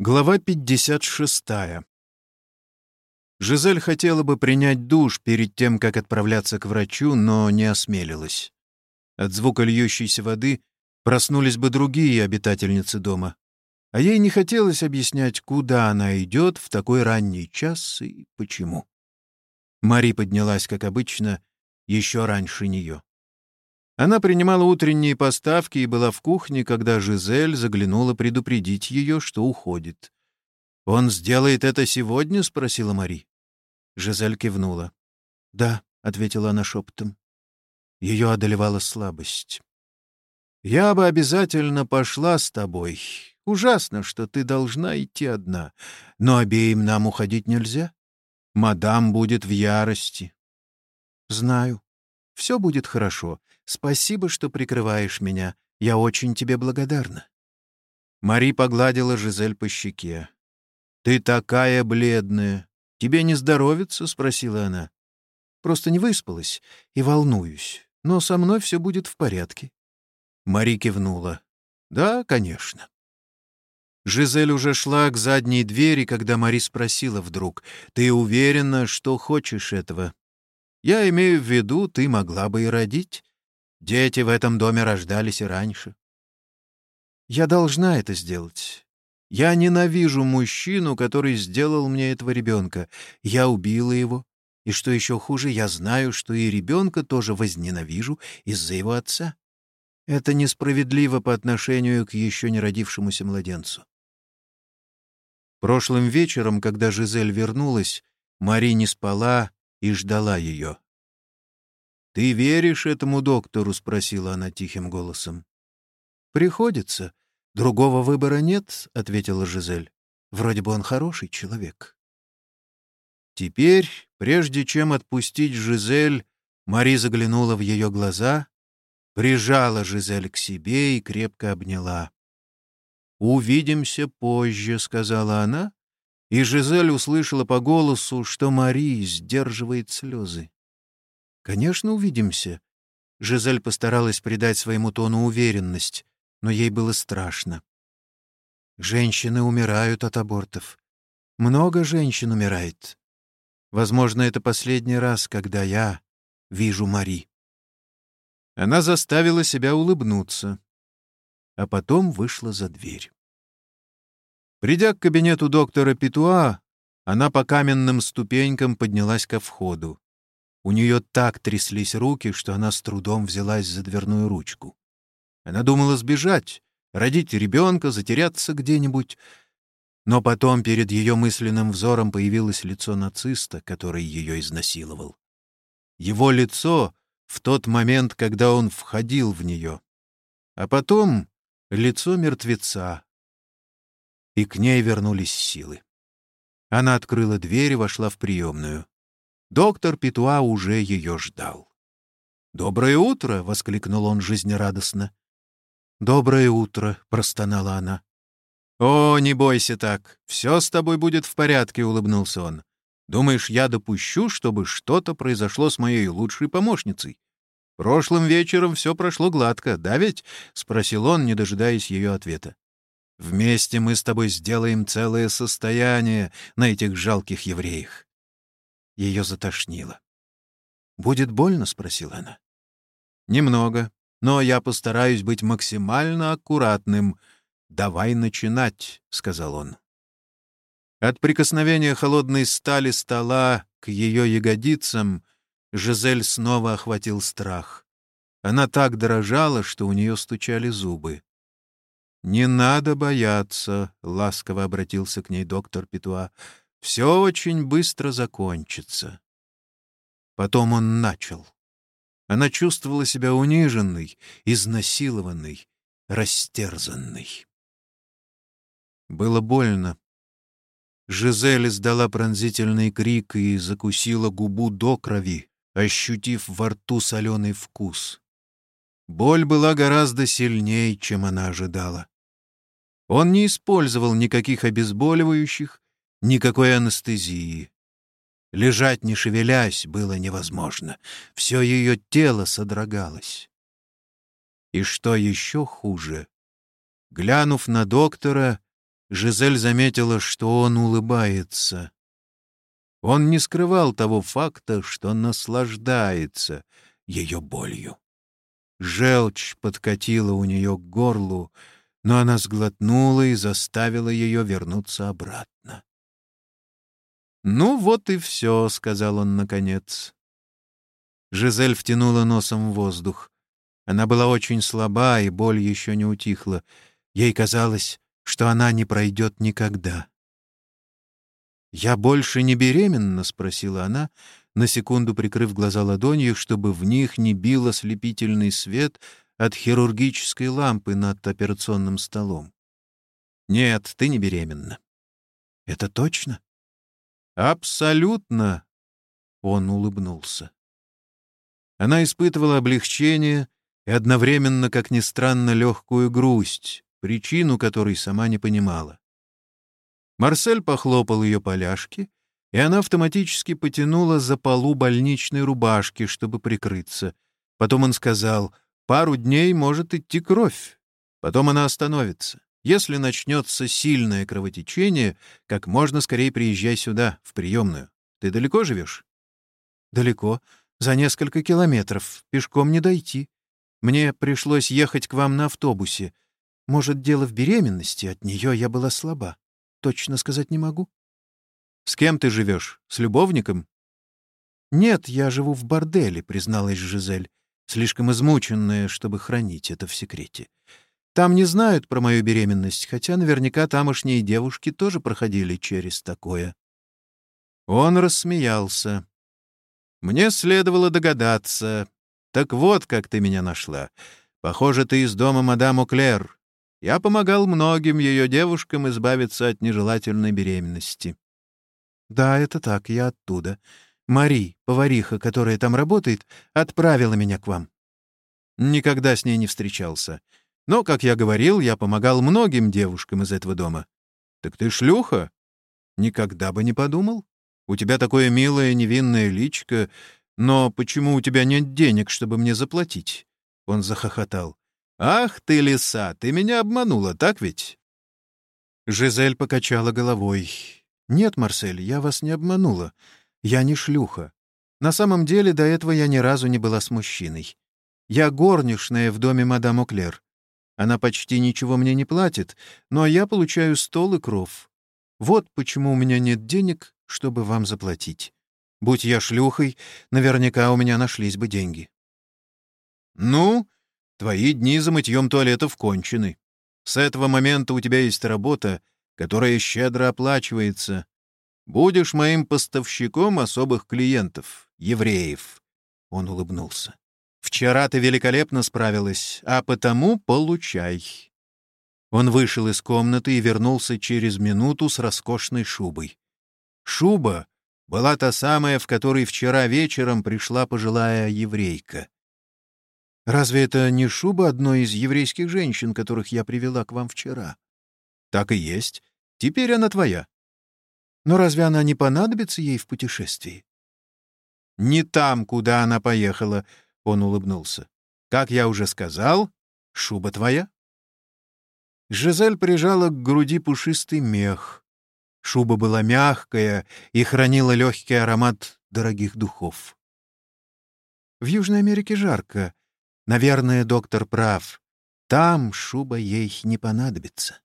Глава 56. Жизель хотела бы принять душ перед тем, как отправляться к врачу, но не осмелилась. От звука льющейся воды проснулись бы другие обитательницы дома. А ей не хотелось объяснять, куда она идет в такой ранний час и почему. Мари поднялась, как обычно, еще раньше нее. Она принимала утренние поставки и была в кухне, когда Жизель заглянула предупредить ее, что уходит. «Он сделает это сегодня?» — спросила Мари. Жизель кивнула. «Да», — ответила она шепотом. Ее одолевала слабость. «Я бы обязательно пошла с тобой. Ужасно, что ты должна идти одна. Но обеим нам уходить нельзя. Мадам будет в ярости». «Знаю. Все будет хорошо. Спасибо, что прикрываешь меня. Я очень тебе благодарна». Мари погладила Жизель по щеке. «Ты такая бледная. Тебе не здоровится?» — спросила она. «Просто не выспалась и волнуюсь. Но со мной все будет в порядке». Мари кивнула. «Да, конечно». Жизель уже шла к задней двери, когда Мари спросила вдруг, «Ты уверена, что хочешь этого?» «Я имею в виду, ты могла бы и родить. Дети в этом доме рождались и раньше. Я должна это сделать. Я ненавижу мужчину, который сделал мне этого ребенка. Я убила его. И что еще хуже, я знаю, что и ребенка тоже возненавижу из-за его отца. Это несправедливо по отношению к еще не родившемуся младенцу. Прошлым вечером, когда Жизель вернулась, Мари не спала и ждала ее. «Ты веришь этому доктору?» — спросила она тихим голосом. «Приходится. Другого выбора нет», — ответила Жизель. «Вроде бы он хороший человек». Теперь, прежде чем отпустить Жизель, Мари заглянула в ее глаза, прижала Жизель к себе и крепко обняла. «Увидимся позже», — сказала она, и Жизель услышала по голосу, что Мари сдерживает слезы. «Конечно, увидимся». Жизель постаралась придать своему тону уверенность, но ей было страшно. «Женщины умирают от абортов. Много женщин умирает. Возможно, это последний раз, когда я вижу Мари». Она заставила себя улыбнуться, а потом вышла за дверь. Придя к кабинету доктора Петуа, она по каменным ступенькам поднялась ко входу. У нее так тряслись руки, что она с трудом взялась за дверную ручку. Она думала сбежать, родить ребенка, затеряться где-нибудь. Но потом перед ее мысленным взором появилось лицо нациста, который ее изнасиловал. Его лицо в тот момент, когда он входил в нее. А потом лицо мертвеца. И к ней вернулись силы. Она открыла дверь и вошла в приемную. Доктор Петуа уже ее ждал. «Доброе утро!» — воскликнул он жизнерадостно. «Доброе утро!» — простонала она. «О, не бойся так. Все с тобой будет в порядке», — улыбнулся он. «Думаешь, я допущу, чтобы что-то произошло с моей лучшей помощницей? Прошлым вечером все прошло гладко, да ведь?» — спросил он, не дожидаясь ее ответа. «Вместе мы с тобой сделаем целое состояние на этих жалких евреях. Ее затошнило. «Будет больно?» — спросила она. «Немного, но я постараюсь быть максимально аккуратным. Давай начинать», — сказал он. От прикосновения холодной стали стола к ее ягодицам Жизель снова охватил страх. Она так дрожала, что у нее стучали зубы. «Не надо бояться», — ласково обратился к ней доктор Петуа. Все очень быстро закончится. Потом он начал. Она чувствовала себя униженной, изнасилованной, растерзанной. Было больно. Жизель издала пронзительный крик и закусила губу до крови, ощутив во рту соленый вкус. Боль была гораздо сильнее, чем она ожидала. Он не использовал никаких обезболивающих, никакой анестезии. Лежать, не шевелясь, было невозможно. Все ее тело содрогалось. И что еще хуже, глянув на доктора, Жизель заметила, что он улыбается. Он не скрывал того факта, что наслаждается ее болью. Желчь подкатила у нее к горлу, но она сглотнула и заставила ее вернуться обратно. «Ну вот и все», — сказал он наконец. Жизель втянула носом в воздух. Она была очень слаба, и боль еще не утихла. Ей казалось, что она не пройдет никогда. «Я больше не беременна?» — спросила она, на секунду прикрыв глаза ладонью, чтобы в них не бил ослепительный свет от хирургической лампы над операционным столом. «Нет, ты не беременна». «Это точно?» «Абсолютно!» — он улыбнулся. Она испытывала облегчение и одновременно, как ни странно, легкую грусть, причину которой сама не понимала. Марсель похлопал ее поляшки, и она автоматически потянула за полу больничной рубашки, чтобы прикрыться. Потом он сказал, «Пару дней может идти кровь. Потом она остановится. Если начнется сильное кровотечение, как можно скорее приезжай сюда, в приемную. Ты далеко живешь?» «Далеко. За несколько километров. Пешком не дойти. Мне пришлось ехать к вам на автобусе. Может, дело в беременности, от нее я была слаба. Точно сказать не могу. «С кем ты живешь? С любовником?» «Нет, я живу в борделе», — призналась Жизель, слишком измученная, чтобы хранить это в секрете. «Там не знают про мою беременность, хотя наверняка тамошние девушки тоже проходили через такое». Он рассмеялся. «Мне следовало догадаться. Так вот, как ты меня нашла. Похоже, ты из дома мадам Оклер. Я помогал многим ее девушкам избавиться от нежелательной беременности». «Да, это так, я оттуда. Мари, повариха, которая там работает, отправила меня к вам». Никогда с ней не встречался. Но, как я говорил, я помогал многим девушкам из этого дома. «Так ты шлюха?» «Никогда бы не подумал. У тебя такое милое невинное личико, но почему у тебя нет денег, чтобы мне заплатить?» Он захохотал. «Ах ты, лиса, ты меня обманула, так ведь?» Жизель покачала головой. «Нет, Марсель, я вас не обманула. Я не шлюха. На самом деле до этого я ни разу не была с мужчиной. Я горничная в доме мадам Оклер. Она почти ничего мне не платит, но я получаю стол и кров. Вот почему у меня нет денег, чтобы вам заплатить. Будь я шлюхой, наверняка у меня нашлись бы деньги». «Ну, твои дни за мытьем туалетов кончены. С этого момента у тебя есть работа, которая щедро оплачивается. Будешь моим поставщиком особых клиентов, евреев». Он улыбнулся. «Вчера ты великолепно справилась, а потому получай». Он вышел из комнаты и вернулся через минуту с роскошной шубой. Шуба была та самая, в которой вчера вечером пришла пожилая еврейка. «Разве это не шуба одной из еврейских женщин, которых я привела к вам вчера?» «Так и есть. Теперь она твоя». «Но разве она не понадобится ей в путешествии?» «Не там, куда она поехала», — он улыбнулся. «Как я уже сказал, шуба твоя». Жизель прижала к груди пушистый мех. Шуба была мягкая и хранила легкий аромат дорогих духов. «В Южной Америке жарко. Наверное, доктор прав. Там шуба ей не понадобится».